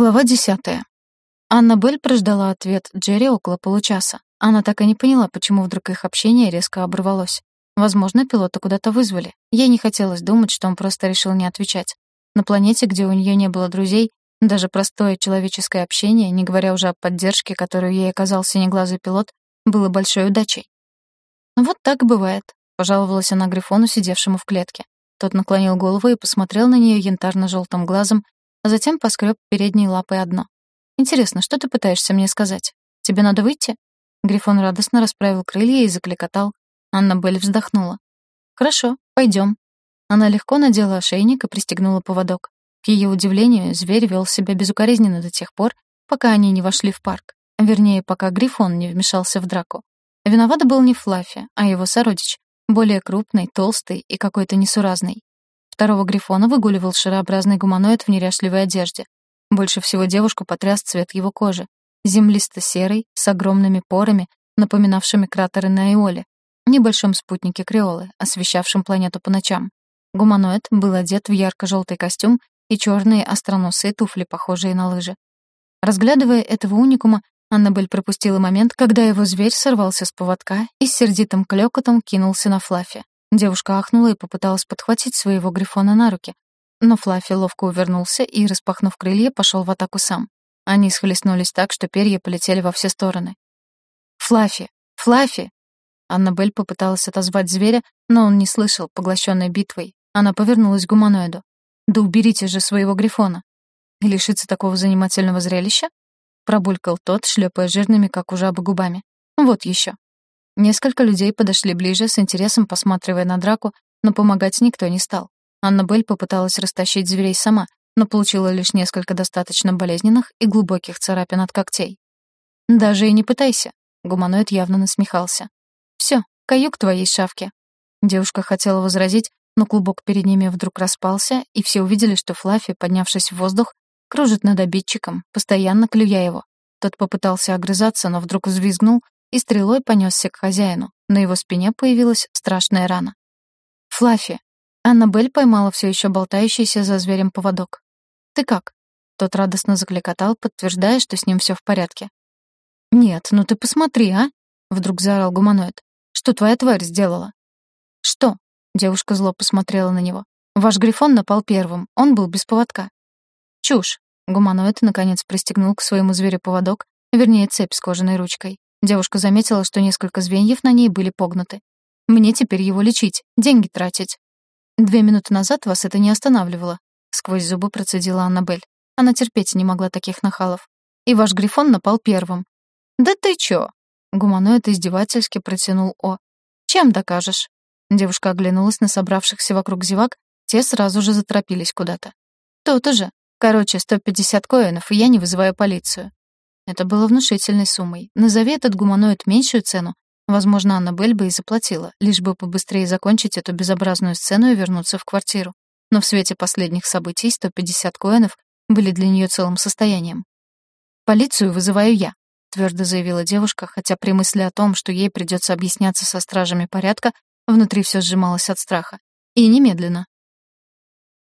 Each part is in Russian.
Глава десятая. Аннабель прождала ответ Джерри около получаса. Она так и не поняла, почему вдруг их общение резко оборвалось. Возможно, пилота куда-то вызвали. Ей не хотелось думать, что он просто решил не отвечать. На планете, где у нее не было друзей, даже простое человеческое общение, не говоря уже о поддержке, которую ей оказал синеглазый пилот, было большой удачей. «Вот так бывает», — пожаловалась она Грифону, сидевшему в клетке. Тот наклонил голову и посмотрел на нее янтарно-желтым глазом, а затем поскреб передней лапой одно. «Интересно, что ты пытаешься мне сказать? Тебе надо выйти?» Грифон радостно расправил крылья и закликотал. Аннабель вздохнула. «Хорошо, пойдем». Она легко надела ошейник и пристегнула поводок. К ее удивлению, зверь вел себя безукоризненно до тех пор, пока они не вошли в парк. Вернее, пока Грифон не вмешался в драку. Виноват был не Флаффи, а его сородич, более крупный, толстый и какой-то несуразный. Второго Грифона выгуливал шарообразный гуманоид в неряшливой одежде. Больше всего девушку потряс цвет его кожи. Землисто-серый, с огромными порами, напоминавшими кратеры на Иоле, небольшом спутнике Креолы, освещавшем планету по ночам. Гуманоид был одет в ярко-желтый костюм и черные остроносые туфли, похожие на лыжи. Разглядывая этого уникума, Аннабель пропустила момент, когда его зверь сорвался с поводка и с сердитым клёкотом кинулся на Флаффи. Девушка ахнула и попыталась подхватить своего грифона на руки. Но Флаффи ловко увернулся и, распахнув крылья, пошел в атаку сам. Они схлестнулись так, что перья полетели во все стороны. «Флаффи! Флаффи!» Аннабель попыталась отозвать зверя, но он не слышал, поглощенной битвой. Она повернулась к гуманоиду. «Да уберите же своего грифона!» «И лишиться такого занимательного зрелища?» Пробулькал тот, шлепая жирными, как у жабы, губами. «Вот еще. Несколько людей подошли ближе, с интересом посматривая на драку, но помогать никто не стал. Аннабель попыталась растащить зверей сама, но получила лишь несколько достаточно болезненных и глубоких царапин от когтей. «Даже и не пытайся», — гуманоид явно насмехался. «Всё, каюк твоей шавки». Девушка хотела возразить, но клубок перед ними вдруг распался, и все увидели, что Флаффи, поднявшись в воздух, кружит над обидчиком, постоянно клюя его. Тот попытался огрызаться, но вдруг взвизгнул и стрелой понесся к хозяину. На его спине появилась страшная рана. «Флаффи!» Аннабель поймала все еще болтающийся за зверем поводок. «Ты как?» Тот радостно закликотал, подтверждая, что с ним все в порядке. «Нет, ну ты посмотри, а!» Вдруг заорал гуманоид. «Что твоя тварь сделала?» «Что?» Девушка зло посмотрела на него. «Ваш грифон напал первым. Он был без поводка». «Чушь!» Гуманоид, наконец, пристегнул к своему зверю поводок, вернее, цепь с кожаной ручкой. Девушка заметила, что несколько звеньев на ней были погнуты. «Мне теперь его лечить, деньги тратить». «Две минуты назад вас это не останавливало», — сквозь зубы процедила Аннабель. Она терпеть не могла таких нахалов. «И ваш Грифон напал первым». «Да ты чё?» Гуманоид издевательски протянул О. «Чем докажешь?» Девушка оглянулась на собравшихся вокруг зевак, те сразу же заторопились куда-то. «То-то же. Короче, 150 коинов, и я не вызываю полицию. Это было внушительной суммой. Назови этот гуманоид меньшую цену, возможно, Аннабель бы и заплатила, лишь бы побыстрее закончить эту безобразную сцену и вернуться в квартиру. Но в свете последних событий 150 коинов были для нее целым состоянием. «Полицию вызываю я», — твердо заявила девушка, хотя при мысли о том, что ей придется объясняться со стражами порядка, внутри все сжималось от страха. И немедленно.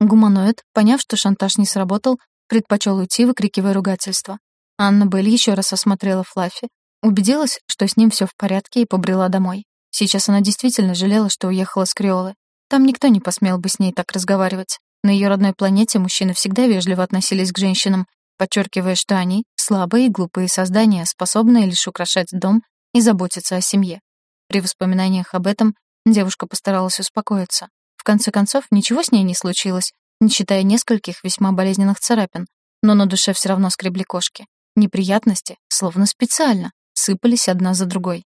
Гуманоид, поняв, что шантаж не сработал, предпочел уйти, выкрикивая ругательство. Анна Белль еще раз осмотрела Флаффи, убедилась, что с ним все в порядке, и побрела домой. Сейчас она действительно жалела, что уехала с Криолы. Там никто не посмел бы с ней так разговаривать. На ее родной планете мужчины всегда вежливо относились к женщинам, подчеркивая, что они — слабые и глупые создания, способные лишь украшать дом и заботиться о семье. При воспоминаниях об этом девушка постаралась успокоиться. В конце концов, ничего с ней не случилось, не считая нескольких весьма болезненных царапин, но на душе все равно скребли кошки. Неприятности, словно специально, сыпались одна за другой.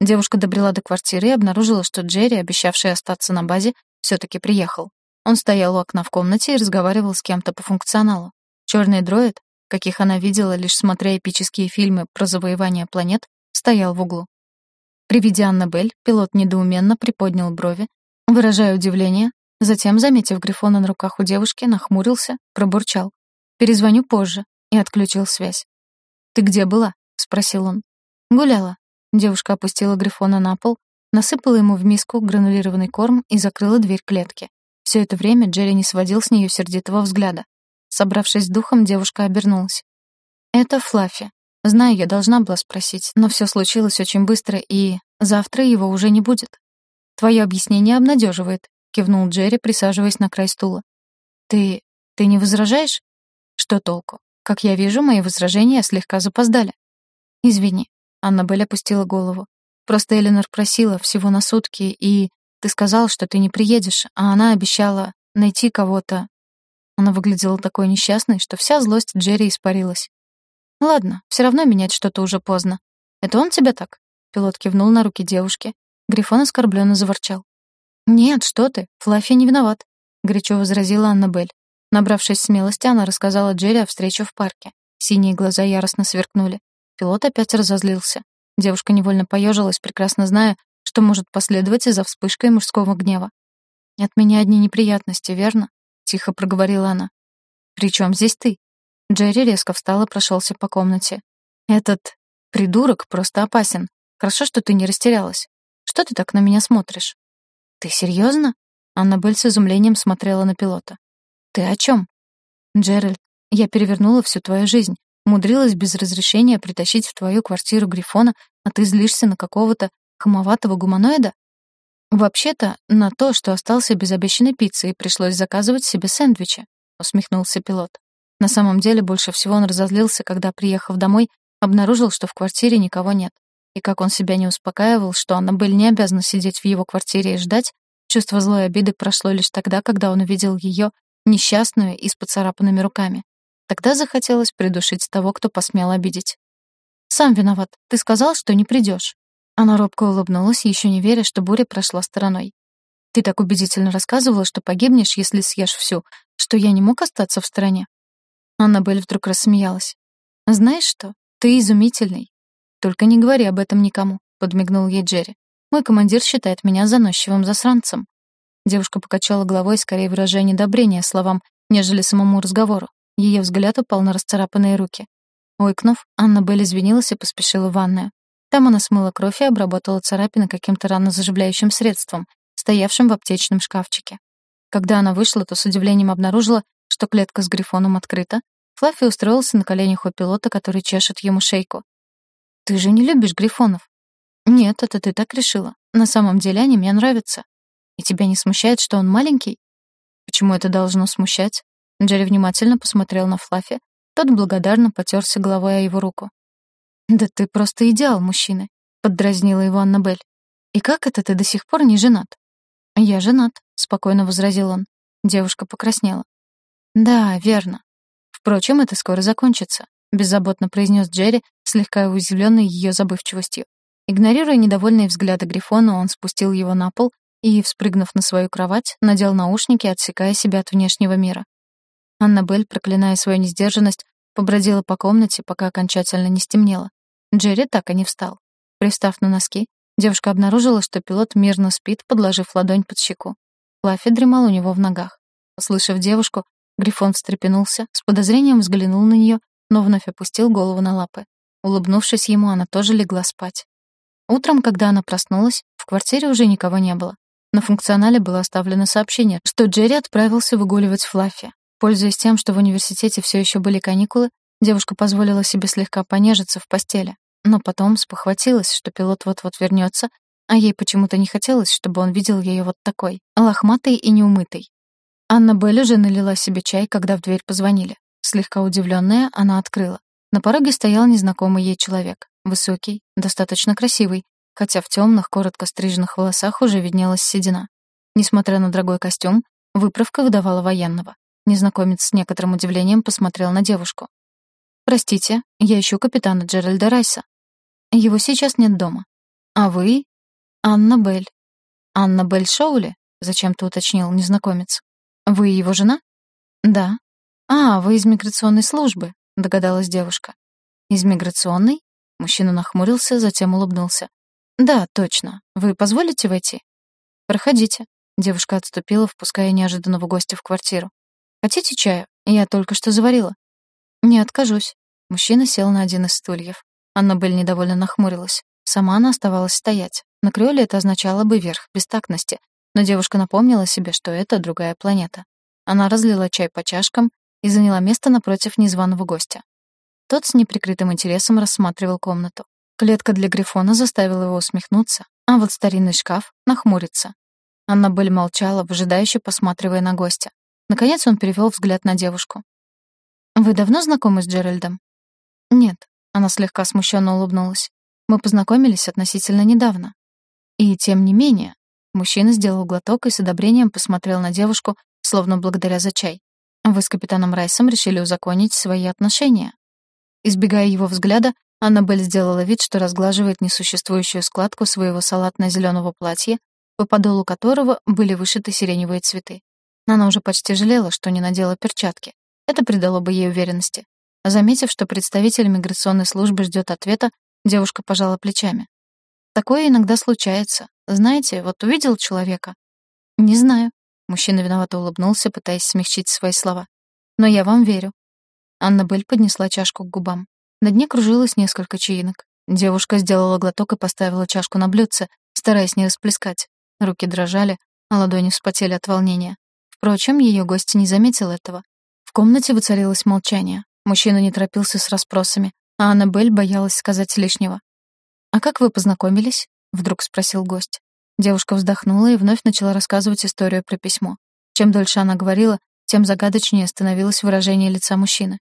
Девушка добрела до квартиры и обнаружила, что Джерри, обещавший остаться на базе, все таки приехал. Он стоял у окна в комнате и разговаривал с кем-то по функционалу. Черный дроид, каких она видела, лишь смотря эпические фильмы про завоевание планет, стоял в углу. При виде Аннабель пилот недоуменно приподнял брови, выражая удивление, затем, заметив Грифона на руках у девушки, нахмурился, пробурчал. «Перезвоню позже» и отключил связь. «Ты где была?» — спросил он. «Гуляла». Девушка опустила Грифона на пол, насыпала ему в миску гранулированный корм и закрыла дверь клетки. Все это время Джерри не сводил с нее сердитого взгляда. Собравшись с духом, девушка обернулась. «Это Флаффи. Знаю, я должна была спросить, но все случилось очень быстро, и завтра его уже не будет. Твое объяснение обнадеживает», — кивнул Джерри, присаживаясь на край стула. «Ты... ты не возражаешь?» «Что толку? Как я вижу, мои возражения слегка запоздали». «Извини», — Аннабель опустила голову. «Просто Эленор просила всего на сутки, и ты сказал, что ты не приедешь, а она обещала найти кого-то». Она выглядела такой несчастной, что вся злость Джерри испарилась. «Ладно, все равно менять что-то уже поздно. Это он тебя так?» Пилот кивнул на руки девушки. Грифон оскорбленно заворчал. «Нет, что ты, Флаффи не виноват», — горячо возразила Аннабель. Набравшись смелости, она рассказала Джерри о встрече в парке. Синие глаза яростно сверкнули. Пилот опять разозлился. Девушка невольно поежилась, прекрасно зная, что может последовать из-за вспышкой мужского гнева. «От меня одни неприятности, верно?» — тихо проговорила она. «При чем здесь ты?» Джерри резко встал и прошелся по комнате. «Этот придурок просто опасен. Хорошо, что ты не растерялась. Что ты так на меня смотришь?» «Ты серьезно?» Аннабель с изумлением смотрела на пилота. «Ты о чем?» «Джеральд, я перевернула всю твою жизнь, умудрилась без разрешения притащить в твою квартиру Грифона, а ты злишься на какого-то хамоватого гуманоида? Вообще-то, на то, что остался без обещанной пиццы и пришлось заказывать себе сэндвичи, усмехнулся пилот. На самом деле, больше всего он разозлился, когда, приехав домой, обнаружил, что в квартире никого нет. И как он себя не успокаивал, что Аннабель не обязана сидеть в его квартире и ждать, чувство злой обиды прошло лишь тогда, когда он увидел ее, несчастную и с поцарапанными руками. Тогда захотелось придушить того, кто посмел обидеть. «Сам виноват. Ты сказал, что не придешь. Она робко улыбнулась, еще не веря, что буря прошла стороной. «Ты так убедительно рассказывала, что погибнешь, если съешь всю, что я не мог остаться в стороне». Аннабель вдруг рассмеялась. «Знаешь что? Ты изумительный. Только не говори об этом никому», — подмигнул ей Джерри. «Мой командир считает меня заносчивым засранцем». Девушка покачала головой скорее выражение одобрения словам, нежели самому разговору. Ее взгляд упал на расцарапанные руки. Ойкнув, Аннабель извинилась и поспешила в ванную. Там она смыла кровь и обработала царапины каким-то раннозаживляющим средством, стоявшим в аптечном шкафчике. Когда она вышла, то с удивлением обнаружила, что клетка с грифоном открыта. Флаффи устроился на коленях у пилота, который чешет ему шейку. «Ты же не любишь грифонов?» «Нет, это ты так решила. На самом деле они мне нравятся. И тебя не смущает, что он маленький?» «Почему это должно смущать?» Джерри внимательно посмотрел на Флаффи. Тот благодарно потерся головой о его руку. «Да ты просто идеал мужчины», — поддразнила его Аннабель. «И как это ты до сих пор не женат?» «Я женат», — спокойно возразил он. Девушка покраснела. «Да, верно. Впрочем, это скоро закончится», — беззаботно произнес Джерри, слегка уязвленный ее забывчивостью. Игнорируя недовольные взгляды Грифона, он спустил его на пол и, вспрыгнув на свою кровать, надел наушники, отсекая себя от внешнего мира. Аннабель, проклиная свою несдержанность, побродила по комнате, пока окончательно не стемнело. Джерри так и не встал. Пристав на носки, девушка обнаружила, что пилот мирно спит, подложив ладонь под щеку. Лафи дремал у него в ногах. Услышав девушку, Грифон встрепенулся, с подозрением взглянул на нее, но вновь опустил голову на лапы. Улыбнувшись ему, она тоже легла спать. Утром, когда она проснулась, в квартире уже никого не было. На функционале было оставлено сообщение, что Джерри отправился выгуливать Флаффи. Пользуясь тем, что в университете все еще были каникулы, девушка позволила себе слегка понежиться в постели но потом спохватилась, что пилот вот-вот вернется, а ей почему-то не хотелось, чтобы он видел ее вот такой, лохматой и неумытой. Анна Белль уже налила себе чай, когда в дверь позвонили. Слегка удивленная, она открыла. На пороге стоял незнакомый ей человек. Высокий, достаточно красивый, хотя в темных, коротко стриженных волосах уже виднелась седина. Несмотря на дорогой костюм, выправка выдавала военного. Незнакомец с некоторым удивлением посмотрел на девушку. «Простите, я ищу капитана Джеральда Райса». Его сейчас нет дома. А вы? Анна Белль. Анна Белль Шоули? Зачем-то уточнил незнакомец. Вы его жена? Да. А, вы из миграционной службы, догадалась девушка. Из миграционной? Мужчина нахмурился, затем улыбнулся. Да, точно. Вы позволите войти? Проходите. Девушка отступила, впуская неожиданного гостя в квартиру. Хотите чаю? Я только что заварила. Не откажусь. Мужчина сел на один из стульев. Аннабель недовольно нахмурилась. Сама она оставалась стоять. На Креоле это означало бы верх бестактности, но девушка напомнила себе, что это другая планета. Она разлила чай по чашкам и заняла место напротив незваного гостя. Тот с неприкрытым интересом рассматривал комнату. Клетка для Грифона заставила его усмехнуться, а вот старинный шкаф — нахмуриться. Аннабель молчала, выжидающе посматривая на гостя. Наконец он перевел взгляд на девушку. «Вы давно знакомы с Джеральдом?» «Нет», — она слегка смущенно улыбнулась. «Мы познакомились относительно недавно». И тем не менее, мужчина сделал глоток и с одобрением посмотрел на девушку, словно благодаря за чай. «Вы с капитаном Райсом решили узаконить свои отношения?» Избегая его взгляда, Аннабель сделала вид, что разглаживает несуществующую складку своего салатно-зеленого платья, по подолу которого были вышиты сиреневые цветы. Она уже почти жалела, что не надела перчатки. Это придало бы ей уверенности. Заметив, что представитель миграционной службы ждет ответа, девушка пожала плечами. Такое иногда случается. Знаете, вот увидел человека. Не знаю. Мужчина виновато улыбнулся, пытаясь смягчить свои слова. Но я вам верю. Аннабель поднесла чашку к губам. На дне кружилось несколько чаинок. Девушка сделала глоток и поставила чашку на блюдце, стараясь не расплескать. Руки дрожали, а ладони вспотели от волнения. Впрочем, ее гость не заметил этого. В комнате воцарилось молчание. Мужчина не торопился с расспросами, а Аннабель боялась сказать лишнего. «А как вы познакомились?» — вдруг спросил гость. Девушка вздохнула и вновь начала рассказывать историю про письмо. Чем дольше она говорила, тем загадочнее становилось выражение лица мужчины.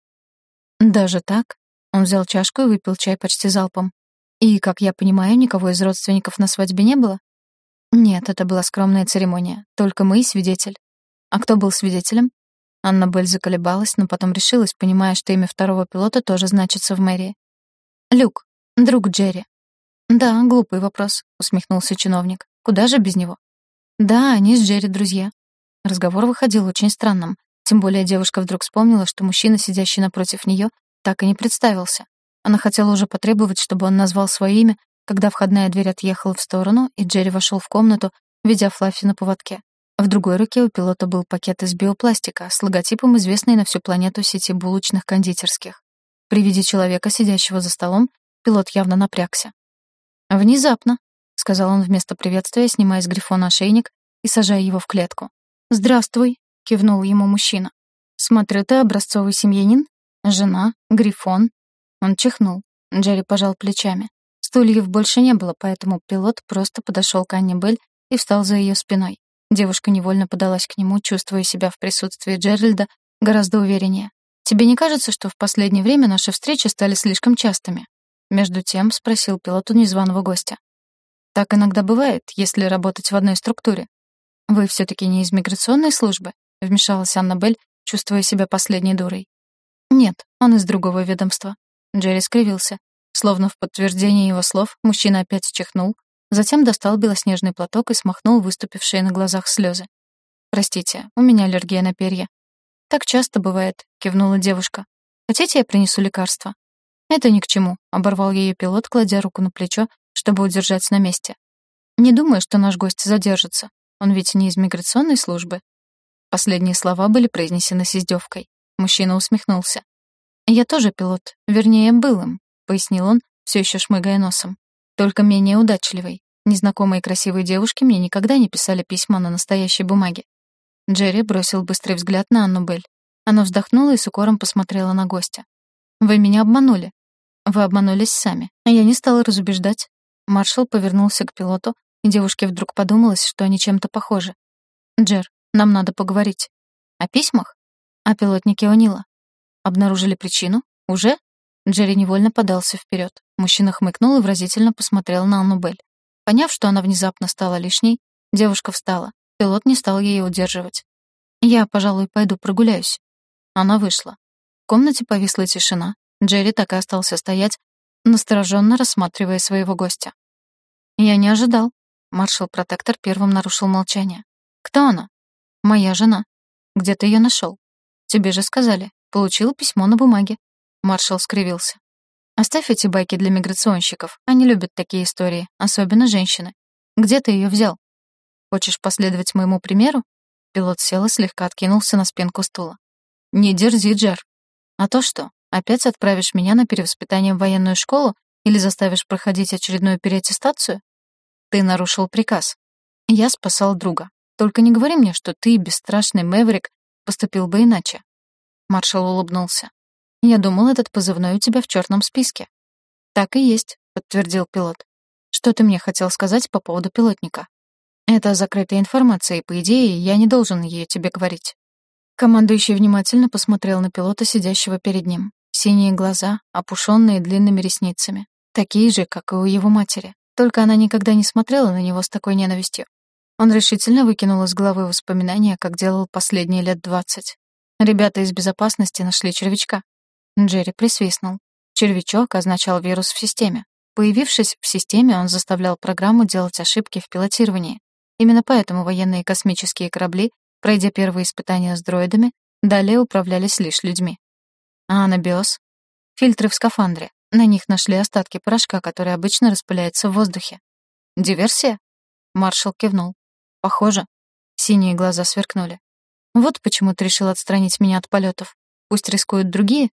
«Даже так?» Он взял чашку и выпил чай почти залпом. «И, как я понимаю, никого из родственников на свадьбе не было?» «Нет, это была скромная церемония. Только мы и свидетель. А кто был свидетелем? Анна Белль заколебалась, но потом решилась, понимая, что имя второго пилота тоже значится в мэрии. Люк, друг Джерри. Да, глупый вопрос, усмехнулся чиновник. Куда же без него? Да, они с Джерри друзья. Разговор выходил очень странным. Тем более девушка вдруг вспомнила, что мужчина, сидящий напротив нее, так и не представился. Она хотела уже потребовать, чтобы он назвал свое имя, когда входная дверь отъехала в сторону, и Джерри вошел в комнату, ведя Флаффи на поводке. В другой руке у пилота был пакет из биопластика с логотипом известной на всю планету сети булочных кондитерских. При виде человека, сидящего за столом, пилот явно напрягся. «Внезапно», — сказал он вместо приветствия, снимая с грифона ошейник и сажая его в клетку. «Здравствуй», — кивнул ему мужчина. «Смотрю, ты образцовый семьянин? Жена, грифон». Он чихнул. Джерри пожал плечами. Стульев больше не было, поэтому пилот просто подошел к Анне Белль и встал за ее спиной. Девушка невольно подалась к нему, чувствуя себя в присутствии Джеральда гораздо увереннее. «Тебе не кажется, что в последнее время наши встречи стали слишком частыми?» Между тем спросил пилот у незваного гостя. «Так иногда бывает, если работать в одной структуре. Вы все-таки не из миграционной службы?» — вмешалась Аннабель, чувствуя себя последней дурой. «Нет, он из другого ведомства». Джерри скривился. Словно в подтверждение его слов, мужчина опять чихнул, Затем достал белоснежный платок и смахнул выступившие на глазах слезы. «Простите, у меня аллергия на перья». «Так часто бывает», — кивнула девушка. «Хотите, я принесу лекарство?» «Это ни к чему», — оборвал ее пилот, кладя руку на плечо, чтобы удержать на месте. «Не думаю, что наш гость задержится. Он ведь не из миграционной службы». Последние слова были произнесены с издевкой. Мужчина усмехнулся. «Я тоже пилот, вернее, был им», — пояснил он, все еще шмыгая носом только менее удачливой. Незнакомые красивые девушки мне никогда не писали письма на настоящей бумаге. Джерри бросил быстрый взгляд на Анну Белль. Она вздохнула и с укором посмотрела на гостя. «Вы меня обманули. Вы обманулись сами. А я не стала разубеждать». Маршал повернулся к пилоту, девушке вдруг подумалось, что они чем-то похожи. «Джер, нам надо поговорить». «О письмах?» «О пилотнике О'Нила». «Обнаружили причину? Уже?» Джерри невольно подался вперед. Мужчина хмыкнул и выразительно посмотрел на Аннубель. Поняв, что она внезапно стала лишней, девушка встала. Пилот не стал ее удерживать. «Я, пожалуй, пойду прогуляюсь». Она вышла. В комнате повисла тишина. Джерри так и остался стоять, настороженно рассматривая своего гостя. «Я не ожидал». Маршал-протектор первым нарушил молчание. «Кто она?» «Моя жена». «Где ты ее нашел?» «Тебе же сказали. Получил письмо на бумаге». Маршал скривился. «Оставь эти байки для миграционщиков. Они любят такие истории, особенно женщины. Где ты ее взял? Хочешь последовать моему примеру?» Пилот сел и слегка откинулся на спинку стула. «Не дерзи, Джер. А то что, опять отправишь меня на перевоспитание в военную школу или заставишь проходить очередную переаттестацию? Ты нарушил приказ. Я спасал друга. Только не говори мне, что ты, бесстрашный Мэврик, поступил бы иначе. Маршал улыбнулся. «Я думал, этот позывной у тебя в черном списке». «Так и есть», — подтвердил пилот. «Что ты мне хотел сказать по поводу пилотника?» «Это закрытая информация, и, по идее, я не должен ее тебе говорить». Командующий внимательно посмотрел на пилота, сидящего перед ним. Синие глаза, опушенные длинными ресницами. Такие же, как и у его матери. Только она никогда не смотрела на него с такой ненавистью. Он решительно выкинул из головы воспоминания, как делал последние лет двадцать. Ребята из безопасности нашли червячка. Джерри присвистнул. Червячок означал вирус в системе. Появившись в системе, он заставлял программу делать ошибки в пилотировании. Именно поэтому военные космические корабли, пройдя первые испытания с дроидами, далее управлялись лишь людьми. А анабиоз? Фильтры в скафандре. На них нашли остатки порошка, который обычно распыляется в воздухе. Диверсия? Маршал кивнул. Похоже. Синие глаза сверкнули. Вот почему ты решил отстранить меня от полетов. Пусть рискуют другие.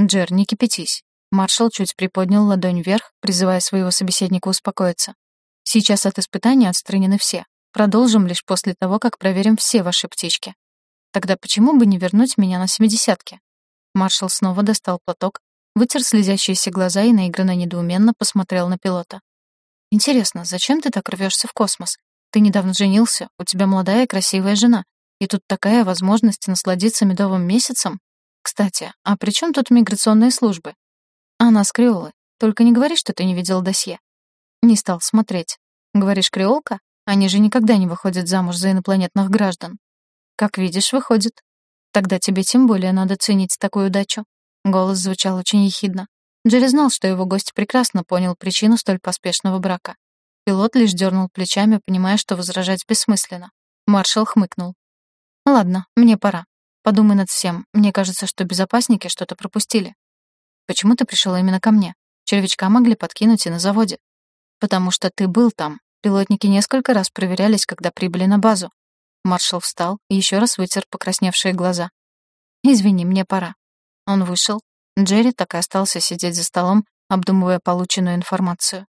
Джер, не кипятись. Маршал чуть приподнял ладонь вверх, призывая своего собеседника успокоиться. Сейчас от испытания отстранены все. Продолжим лишь после того, как проверим все ваши птички. Тогда почему бы не вернуть меня на семидесятке? Маршал снова достал платок, вытер слезящиеся глаза и наигранно недоуменно посмотрел на пилота. «Интересно, зачем ты так рвешься в космос? Ты недавно женился, у тебя молодая и красивая жена. И тут такая возможность насладиться медовым месяцем. Кстати, а при чем тут миграционные службы? Она с Креолы. Только не говори, что ты не видел досье. Не стал смотреть. Говоришь, креолка? Они же никогда не выходят замуж за инопланетных граждан. Как видишь, выходит. Тогда тебе тем более надо ценить такую удачу. Голос звучал очень ехидно. Джерри знал, что его гость прекрасно понял причину столь поспешного брака. Пилот лишь дернул плечами, понимая, что возражать бессмысленно. Маршал хмыкнул. Ладно, мне пора. Подумай над всем. Мне кажется, что безопасники что-то пропустили. Почему ты пришел именно ко мне? Червячка могли подкинуть и на заводе. Потому что ты был там. Пилотники несколько раз проверялись, когда прибыли на базу. Маршал встал и еще раз вытер покрасневшие глаза. «Извини, мне пора». Он вышел. Джерри так и остался сидеть за столом, обдумывая полученную информацию.